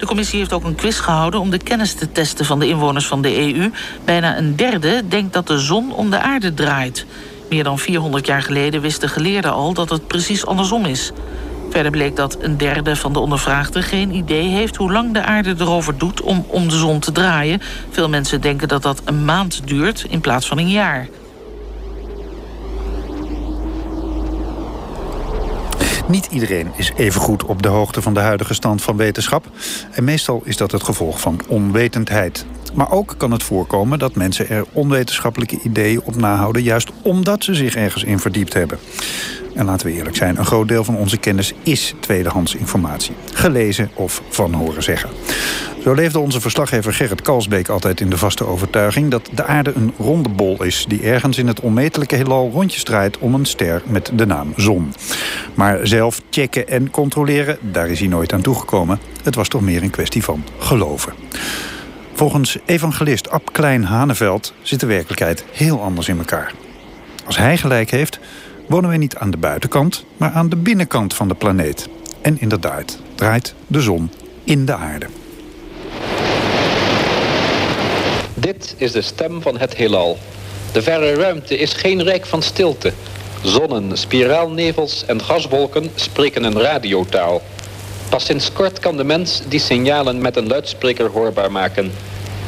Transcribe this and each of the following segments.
De commissie heeft ook een quiz gehouden om de kennis te testen van de inwoners van de EU. Bijna een derde denkt dat de zon om de aarde draait. Meer dan 400 jaar geleden wisten geleerden al dat het precies andersom is. Verder bleek dat een derde van de ondervraagden geen idee heeft hoe lang de aarde erover doet om om de zon te draaien. Veel mensen denken dat dat een maand duurt in plaats van een jaar. Niet iedereen is even goed op de hoogte van de huidige stand van wetenschap. En meestal is dat het gevolg van onwetendheid. Maar ook kan het voorkomen dat mensen er onwetenschappelijke ideeën op nahouden... juist omdat ze zich ergens in verdiept hebben. En laten we eerlijk zijn, een groot deel van onze kennis is tweedehands informatie. Gelezen of van horen zeggen. Zo leefde onze verslaggever Gerrit Kalsbeek altijd in de vaste overtuiging... dat de aarde een ronde bol is die ergens in het onmetelijke heelal rondjes draait... om een ster met de naam Zon. Maar zelf checken en controleren, daar is hij nooit aan toegekomen. Het was toch meer een kwestie van geloven. Volgens evangelist Ab Klein Haneveld zit de werkelijkheid heel anders in elkaar. Als hij gelijk heeft, wonen we niet aan de buitenkant, maar aan de binnenkant van de planeet. En inderdaad, draait de zon in de aarde. Dit is de stem van het heelal. De verre ruimte is geen rijk van stilte. Zonnen, spiraalnevels en gaswolken spreken een radiotaal. Pas sinds kort kan de mens die signalen met een luidspreker hoorbaar maken.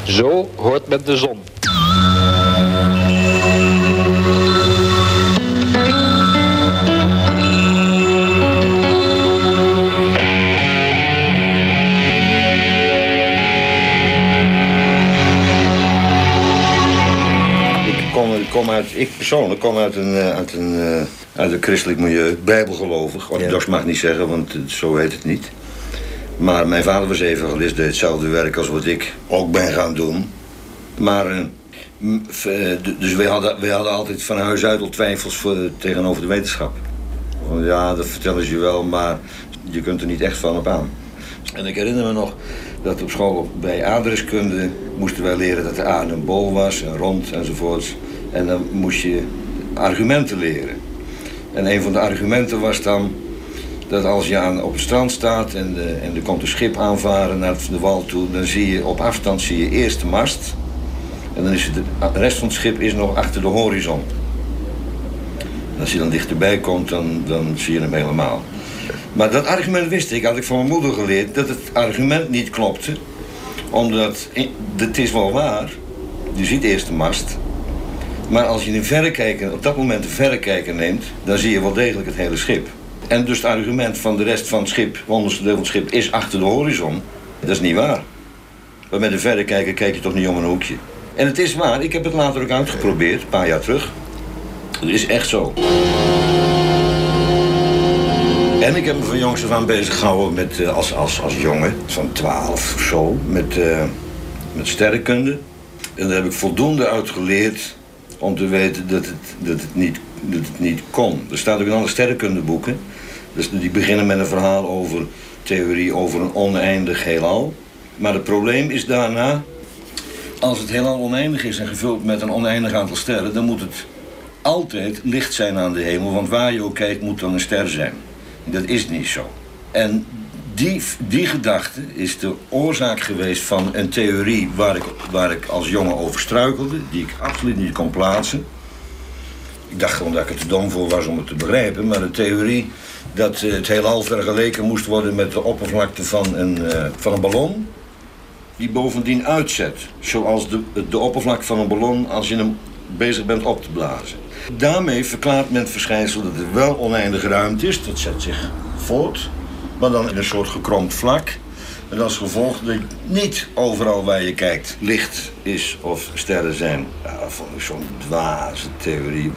Zo hoort men de zon. Kom uit, ik persoonlijk kom uit een, eh, uit een, eh, uit een christelijk milieu, bijbelgelovig. Orthodox ja. mag niet zeggen, want zo heet het niet. Maar mijn vader was evangelist, deed hetzelfde werk als wat ik ook ben gaan doen. Maar, uh, dus wij hadden, wij hadden altijd van huis uit al twijfels voor, tegenover de wetenschap. Ja, dat vertellen ze je wel, maar je kunt er niet echt van op aan. En ik herinner me nog dat op school bij aardrijkskunde moesten wij leren dat de aarde een bol was, een rond enzovoorts. En dan moest je argumenten leren. En een van de argumenten was dan dat als je aan, op het strand staat en, de, en er komt een schip aanvaren naar de wal toe, dan zie je op afstand zie je eerst de mast. En dan is het, de rest van het schip is nog achter de horizon. Als je dan dichterbij komt, dan, dan zie je hem helemaal. Maar dat argument wist ik, had ik van mijn moeder geleerd, dat het argument niet klopte. Omdat, het is wel waar, je ziet eerst de mast, maar als je een verrekijker, op dat moment een verrekijker neemt... dan zie je wel degelijk het hele schip. En dus het argument van de rest van het schip, het onderste deel van het schip... is achter de horizon, dat is niet waar. Maar met een verrekijker kijk je toch niet om een hoekje. En het is waar, ik heb het later ook uitgeprobeerd, een paar jaar terug. Het is echt zo. En ik heb me van jongs af aan bezig gehouden met, eh, als, als, als jongen, van 12 of zo, met, uh, met sterrenkunde. En daar heb ik voldoende uit geleerd om te weten dat het, dat het, niet, dat het niet kon. Er staat ook in alle sterrenkundeboeken. Dus die beginnen met een verhaal over theorie over een oneindig heelal. Maar het probleem is daarna, als het heelal oneindig is en gevuld met een oneindig aantal sterren, dan moet het altijd licht zijn aan de hemel, want waar je ook kijkt moet dan een ster zijn. Dat is niet zo. En die, die gedachte is de oorzaak geweest van een theorie waar ik, waar ik als jongen over struikelde, die ik absoluut niet kon plaatsen. Ik dacht gewoon dat ik er te dom voor was om het te begrijpen, maar de theorie dat het heelal vergeleken moest worden met de oppervlakte van een, uh, van een ballon, die bovendien uitzet, zoals de, de oppervlakte van een ballon als je hem bezig bent op te blazen. Daarmee verklaart men het verschijnsel dat er wel oneindige ruimte is, dat zet zich voort maar dan in een soort gekromd vlak. En als gevolg dat niet overal waar je kijkt licht is of sterren zijn. Ja, dat vond ik zo'n dwaze theorie.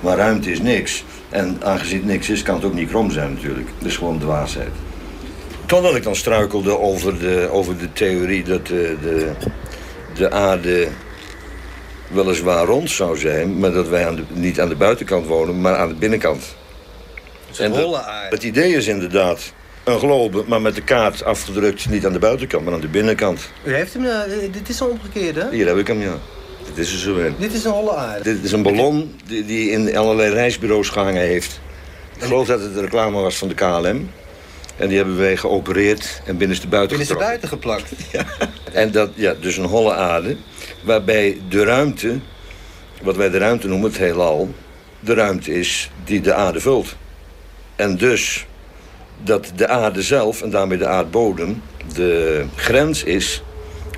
Maar ruimte is niks. En aangezien het niks is, kan het ook niet krom zijn natuurlijk. Dat is gewoon dwaasheid. Totdat ik dan struikelde over de, over de theorie dat de, de, de aarde weliswaar rond zou zijn... maar dat wij aan de, niet aan de buitenkant wonen, maar aan de binnenkant. Het is een holle aarde. Het idee is inderdaad een globe, maar met de kaart afgedrukt. Niet aan de buitenkant, maar aan de binnenkant. U heeft hem, uh, dit is een omgekeerde? Hier heb ik hem, ja. Dit is er zo in. Dit is een holle aarde? Dit is een ballon die, die in allerlei reisbureaus gehangen heeft. Ik geloof dat het de reclame was van de KLM. En die hebben wij geopereerd en binnenste buiten Binnen ze getrokken. buiten geplakt. En dat, ja, dus een holle aarde, waarbij de ruimte, wat wij de ruimte noemen, het heelal, de ruimte is die de aarde vult. En dus dat de aarde zelf, en daarmee de aardbodem, de grens is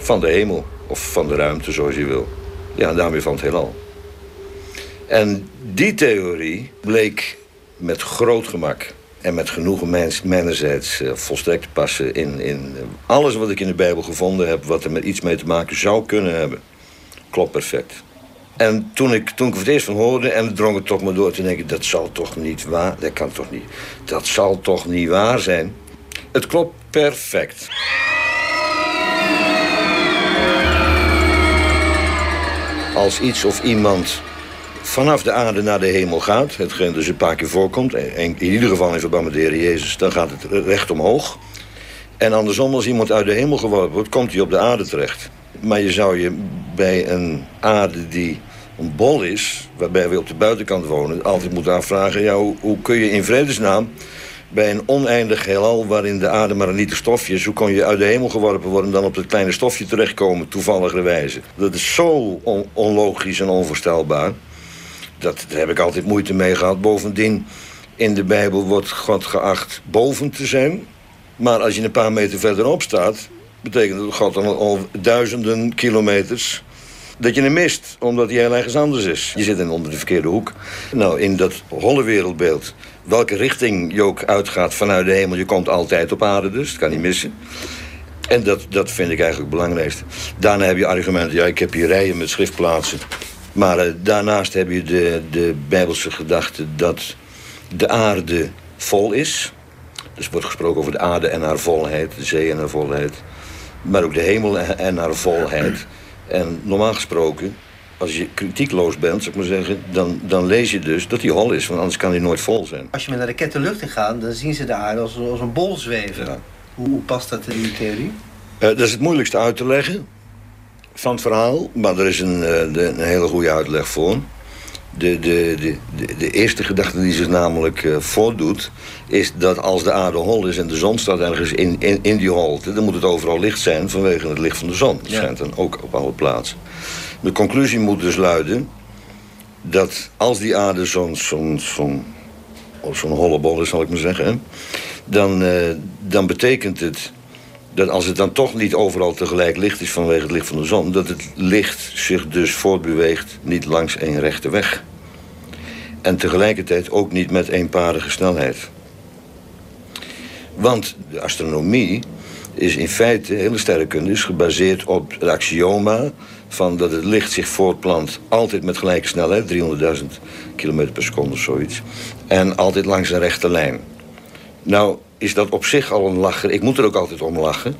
van de hemel. Of van de ruimte, zoals je wil. Ja, en daarmee van het heelal. En die theorie bleek met groot gemak en met genoegen mijns- mijnerzijds eh, volstrekt te passen in, in alles wat ik in de Bijbel gevonden heb, wat er met iets mee te maken zou kunnen hebben. Klopt perfect. En toen ik, toen ik het eerst van hoorde en het drong het toch maar door, toen denk ik, dat zal toch niet waar, dat kan toch niet, dat zal toch niet waar zijn. Het klopt perfect. Als iets of iemand vanaf de aarde naar de hemel gaat, hetgeen dus een paar keer voorkomt, en in ieder geval in verband met de Heer Jezus, dan gaat het recht omhoog. En andersom, als iemand uit de hemel geworpen wordt, komt hij op de aarde terecht. Maar je zou je bij een aarde die een bol is, waarbij we op de buitenkant wonen, altijd moeten afvragen: ja, hoe, kun je in vredesnaam bij een oneindig heelal waarin de aarde maar liter stofje is, hoe kon je uit de hemel geworpen worden en dan op dat kleine stofje terechtkomen, toevalligerwijze? Dat is zo on- onlogisch en onvoorstelbaar. Dat, daar heb ik altijd moeite mee gehad. Bovendien, in de Bijbel wordt God geacht boven te zijn. Maar als je een paar meter verderop staat, betekent dat God al, al duizenden kilometers dat je hem mist, omdat hij heel ergens anders is. Je zit in onder de verkeerde hoek. Nou, in dat holle wereldbeeld, welke richting je ook uitgaat vanuit de hemel, je komt altijd op aarde dus, dat kan niet missen. En dat, dat vind ik eigenlijk het belangrijkste. Daarna heb je argumenten, ja, ik heb hier rijen met schriftplaatsen. Maar eh, daarnaast heb je de, de bijbelse gedachte dat de aarde vol is. Dus wordt gesproken over de aarde en haar volheid, de zee en haar volheid. Maar ook de hemel en haar volheid. En normaal gesproken, als je kritiekloos bent, zou ik maar zeggen, dan, dan lees je dus dat die hol is, want anders kan die nooit vol zijn. Als je met naar de ket lucht in gaat, dan zien ze de aarde als, als een bol zweven. Ja. Hoe, hoe past dat in die theorie? Eh, dat is het moeilijkste uit te leggen van het verhaal, maar er is een, eh, de- een hele goede uitleg voor. De, de, de, de, eerste gedachte die zich namelijk eh, voordoet, is dat als de aarde hol is en de zon staat ergens in, in, in die holte, dan moet het overal licht zijn vanwege het licht van de zon. Dat Ja. schijnt dan ook op alle plaatsen. De conclusie moet dus luiden dat als die aarde zo'n zo'n zo'n zo'n holle bol is, zal ik maar zeggen, dan, eh, dan betekent het dat als het dan toch niet overal tegelijk licht is vanwege het licht van de zon, dat het licht zich dus voortbeweegt niet langs één rechte weg. En tegelijkertijd ook niet met eenparige snelheid. Want de astronomie is in feite, hele sterrenkunde, is gebaseerd op het axioma van dat het licht zich voortplant altijd met gelijke snelheid, 300.000 km per seconde of zoiets. En altijd langs een rechte lijn. Nou, is dat op zich al een lacher. Ik moet er ook altijd om lachen.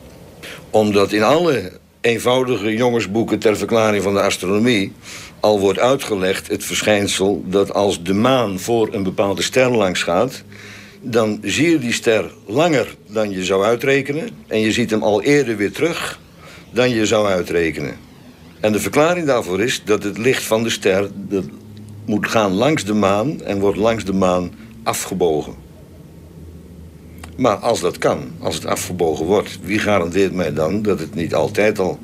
Omdat in alle eenvoudige jongensboeken ter verklaring van de astronomie al wordt uitgelegd het verschijnsel dat als de maan voor een bepaalde ster langs gaat, dan zie je die ster langer dan je zou uitrekenen. En je ziet hem al eerder weer terug dan je zou uitrekenen. En de verklaring daarvoor is dat het licht van de ster moet gaan langs de maan en wordt langs de maan afgebogen. Maar als dat kan, als het afgebogen wordt, wie garandeert mij dan dat het niet altijd al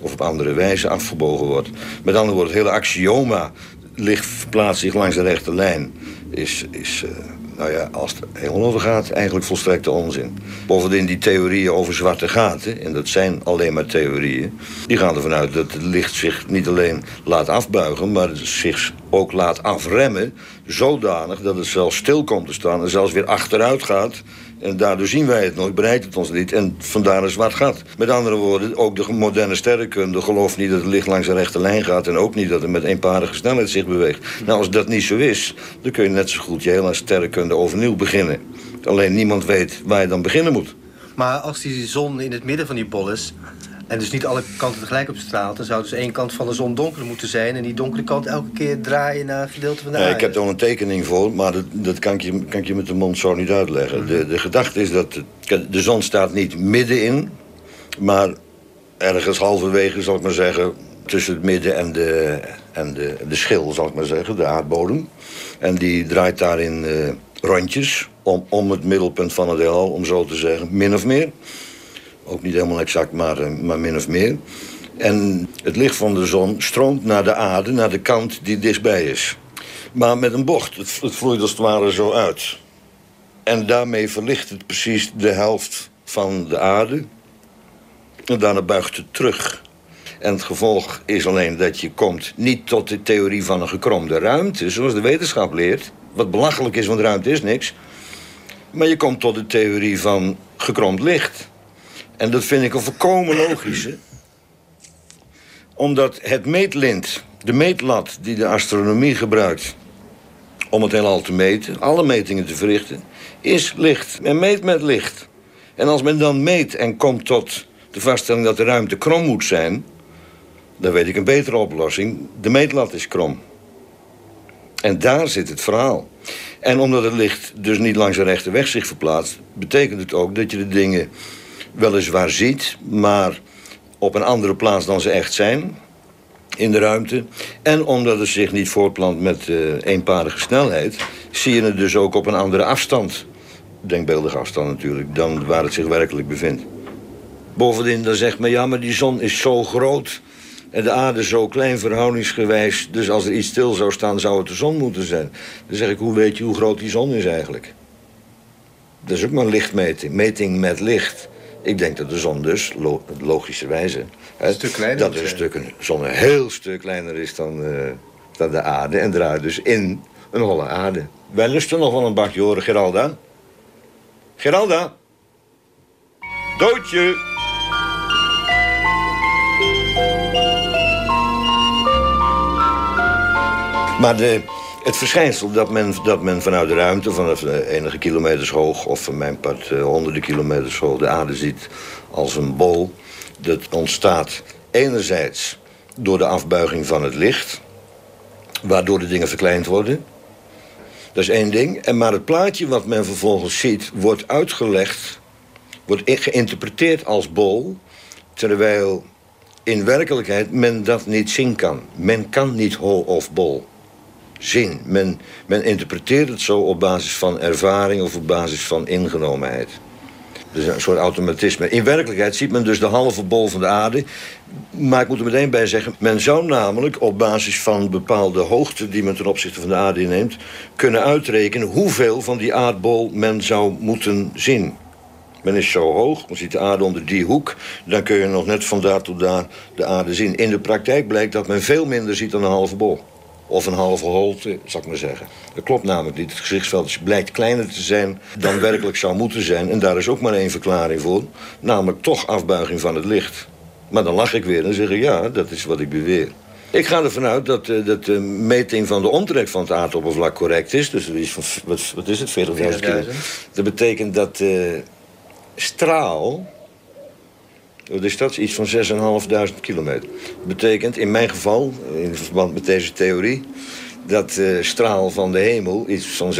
of op andere wijze afgebogen wordt? Met andere woorden, het hele axioma licht verplaatst zich langs de rechte lijn, is, is eh, nou ja, als het helemaal over gaat, eigenlijk volstrekte onzin. Bovendien die theorieën over zwarte gaten, en dat zijn alleen maar theorieën, die gaan ervan uit dat het licht zich niet alleen laat afbuigen, maar zich ook laat afremmen, zodanig dat het zelfs stil komt te staan en zelfs weer achteruit gaat. En daardoor zien wij het nooit, bereikt het ons niet. En vandaar een zwart gat. Met andere woorden, ook de moderne sterrenkunde gelooft niet dat het licht langs een rechte lijn gaat. En ook niet dat het met eenparige snelheid zich beweegt. Nou, als dat niet zo is, dan kun je net zo goed je hele sterrenkunde overnieuw beginnen. Alleen niemand weet waar je dan beginnen moet. Maar als die zon in het midden van die bol is... en dus niet alle kanten tegelijk op straalt... dan zou dus één kant van de zon donker moeten zijn... en die donkere kant elke keer draaien naar een gedeelte van de Ja, aarde. ik heb er een tekening voor, maar dat, dat kan, ik je, kan ik je met de mond zo niet uitleggen. De, de gedachte is dat de, de zon staat niet middenin, maar ergens halverwege, zal ik maar zeggen, tussen het midden en de, en de, de schil, zal ik maar zeggen, de aardbodem. En die draait daarin, eh, rondjes om, om het middelpunt van het heelal, om zo te zeggen, min of meer. Ook niet helemaal exact, maar, eh, maar min of meer. En het licht van de zon stroomt naar de aarde, naar de kant die dichtbij is. Maar met een bocht. Het, het vloeit als het ware zo uit. En daarmee verlicht het precies de helft van de aarde. En daarna buigt het terug. En het gevolg is alleen dat je komt niet tot de theorie van een gekromde ruimte, zoals de wetenschap leert. Wat belachelijk is, want ruimte is niks. Maar je komt tot de theorie van gekromd licht. En dat vind ik een volkomen logische. Omdat het meetlint, de meetlat die de astronomie gebruikt om het heelal te meten, alle metingen te verrichten, is licht. Men meet met licht. En als men dan meet en komt tot de vaststelling dat de ruimte krom moet zijn, dan weet ik een betere oplossing. De meetlat is krom. En daar zit het verhaal. En omdat het licht dus niet langs de rechte weg zich verplaatst, betekent het ook dat je de dingen weliswaar ziet, maar op een andere plaats dan ze echt zijn in de ruimte. En omdat het zich niet voortplant met uh, eenparige snelheid, zie je het dus ook op een andere afstand. Denkbeeldige afstand natuurlijk, dan waar het zich werkelijk bevindt. Bovendien, dan zegt men, ja, maar die zon is zo groot en de aarde zo klein verhoudingsgewijs. Dus als er iets stil zou staan, zou het de zon moeten zijn. Dan zeg ik, hoe weet je hoe groot die zon is eigenlijk? Dat is ook maar lichtmeting, meting met licht. Ik denk dat de zon dus, logischerwijze... Een stuk kleiner Dat de stuk, een zon een heel stuk kleiner is dan, uh, dan de aarde. En draait dus in een holle aarde. Wij lusten nog wel een bakje horen, Geralda. Geralda. Doodje. Maar de, het verschijnsel dat men, dat men vanuit de ruimte, vanaf enige kilometers hoog, of van mijn part uh, honderden kilometers hoog, de aarde ziet als een bol, dat ontstaat enerzijds door de afbuiging van het licht, waardoor de dingen verkleind worden. Dat is één ding. En maar het plaatje wat men vervolgens ziet, wordt uitgelegd, wordt geïnterpreteerd als bol, terwijl in werkelijkheid men dat niet zien kan. Men kan niet hol of bol zien. Men, men interpreteert het zo op basis van ervaring of op basis van ingenomenheid. Dus een soort automatisme. In werkelijkheid ziet men dus de halve bol van de aarde. Maar ik moet er meteen bij zeggen... men zou namelijk op basis van bepaalde hoogte... die men ten opzichte van de aarde inneemt... kunnen uitrekenen hoeveel van die aardbol men zou moeten zien. Men is zo hoog, men ziet de aarde onder die hoek... dan kun je nog net van daar tot daar de aarde zien. In de praktijk blijkt dat men veel minder ziet dan een halve bol. Of een halve holte, zal ik maar zeggen. Dat klopt namelijk niet. Het gezichtsveld blijkt kleiner te zijn dan werkelijk zou moeten zijn. En daar is ook maar één verklaring voor. Namelijk toch afbuiging van het licht. Maar dan lach ik weer en zeg ik ja, dat is wat ik beweer. Ik ga ervan uit dat, uh, dat de meting van de omtrek van het aardoppervlak correct is. Dus is van, wat, wat is het, 40.000 kilometer? Dat betekent dat uh, straal wat is dat? Iets van 6.500 kilometer. Dat betekent in mijn geval, in verband met deze theorie... dat de straal van de hemel iets van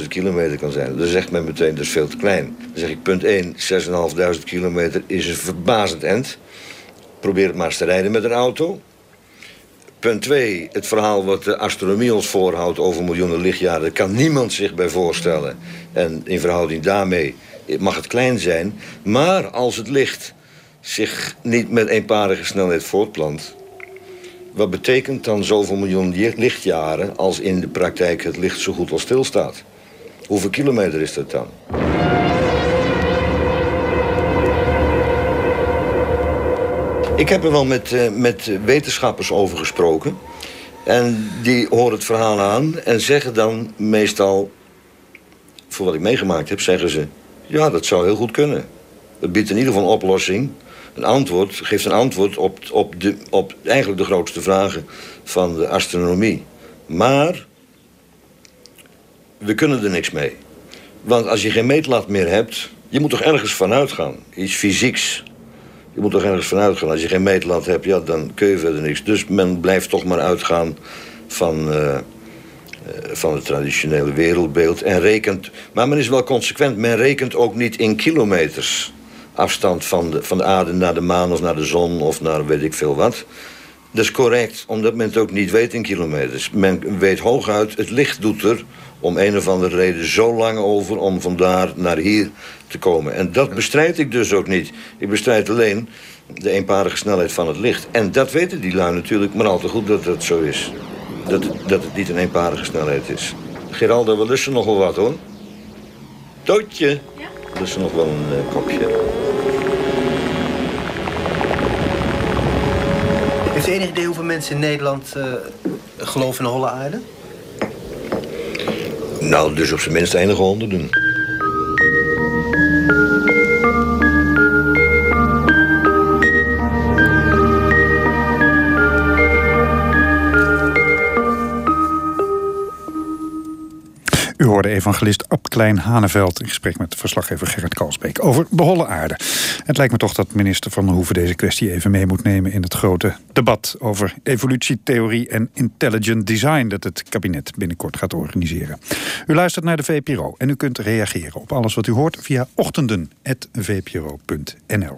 6.500 kilometer kan zijn. Dan zegt men meteen, dat is veel te klein. Dan zeg ik, punt 1, 6.500 kilometer is een verbazend end. Probeer het maar eens te rijden met een auto. Punt 2, het verhaal wat de astronomie ons voorhoudt over miljoenen lichtjaren... dat kan niemand zich bij voorstellen. En in verhouding daarmee mag het klein zijn. Maar als het licht zich niet met eenparige snelheid voortplant. Wat betekent dan zoveel miljoen lichtjaren als in de praktijk het licht zo goed als stilstaat? Hoeveel kilometer is dat dan? Ik heb er wel met, uh, met wetenschappers over gesproken. En die horen het verhaal aan en zeggen dan meestal... voor wat ik meegemaakt heb, zeggen ze... ja, dat zou heel goed kunnen. Het biedt in ieder geval een oplossing een antwoord, geeft een antwoord op, op, de, op eigenlijk de grootste vragen van de astronomie. Maar we kunnen er niks mee. Want als je geen meetlat meer hebt, je moet toch ergens vanuit gaan. Iets fysieks. Je moet toch ergens vanuit gaan. Als je geen meetlat hebt, ja, dan kun je verder niks. Dus men blijft toch maar uitgaan van, uh, van het traditionele wereldbeeld. En rekent, maar men is wel consequent. Men rekent ook niet in kilometers afstand van de, van de aarde naar de maan of naar de zon of naar weet ik veel wat. Dat is correct, omdat men het ook niet weet in kilometers. Men weet hooguit, het licht doet er om een of andere reden zo lang over om vandaar naar hier te komen. En dat bestrijd ik dus ook niet. Ik bestrijd alleen de eenparige snelheid van het licht. En dat weten die lui natuurlijk maar al te goed dat dat zo is. Dat, dat het niet een eenparige snelheid is. Geraldo, we lusten nog wat hoor. Tootje. Ja? Lusten nog wel een uh, kopje. Heeft u enig idee hoeveel mensen in Nederland uh, geloven in de holle aarde? Nou, dus op zijn minst enige honderden. Hoorde evangelist Ab Klein Haneveld in gesprek met verslaggever Gerrit Kalsbeek over de holle aarde. Het lijkt me toch dat minister Van der Hoeven deze kwestie even mee moet nemen in het grote debat over evolutietheorie en intelligent design dat het kabinet binnenkort gaat organiseren. U luistert naar de VPRO en u kunt reageren op alles wat u hoort via ochtenden.vpro.nl.